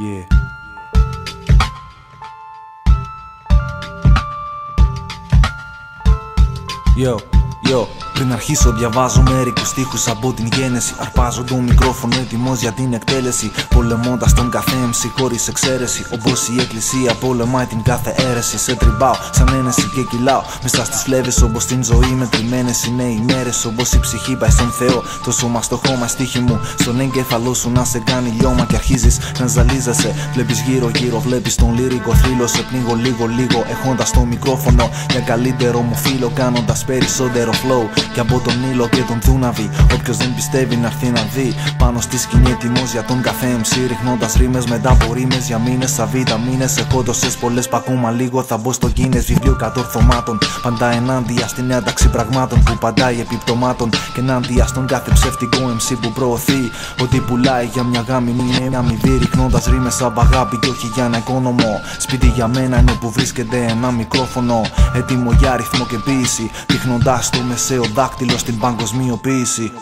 Yeah. Yo, yo, πριν αρχίσω διαβάζω μερικούς στίχους από την γένεση. Αρπάζω το μικρόφωνο έτοιμο για την εκτέλεση. Πολεμώντας τον κάθε MC χωρίς εξαίρεση. Όπω η εκκλησία πολεμάει την κάθε αίρεση. Σε τριμπάω σαν ένεση και κυλάω. Μέσα στις φλέβες όπω την ζωή μετρημένε είναι οι μέρες Όπω η ψυχή πάει στον Θεό. Το σώμα στο χώμα στίχη μου Στον εγκέφαλό σου να σε κάνει λιώμα και αρχίζεις να ζαλίζεσαι. Βλέπεις γύρω γύρω βλέπεις τον λύρικο θρύλο. Σε πνίγω λίγο λίγο έχοντας το μικρόφωνο. Για καλύτερο μου φίλο κάνοντας περισσότερο flow και από τον ήλιο και τον Δούναβη. Όποιος δεν πιστεύει να έρθει να δει. Πάνω στη σκηνή έτοιμο για τον καθέ MC. Ρίχνοντας ρήμες μετά από ρήμες για μήνες. Σαν μήνες. Έχω τόσε πολλές πακούμα λίγο. Θα μπω στο κίνε βιβλίο κατορθωμάτων. Πάντα ενάντια στην ένταξη πραγμάτων που παντάει επιπτωμάτων. Και ενάντια στον κάθε ψεύτικο MC που προωθεί. Ότι πουλάει για μια γάμη είναι μια αμοιβή. Ρίχνοντας ρήμες σαν παγάπη και όχι για ένα οικόνομο. Σπίτι για μένα είναι που βρίσκεται ένα μικρόφωνο. Έτοιμο για αριθμό και ποίηση. Δείχνοντα το μεσαίο δάκτυλο στην παγκοσμιοποίηση.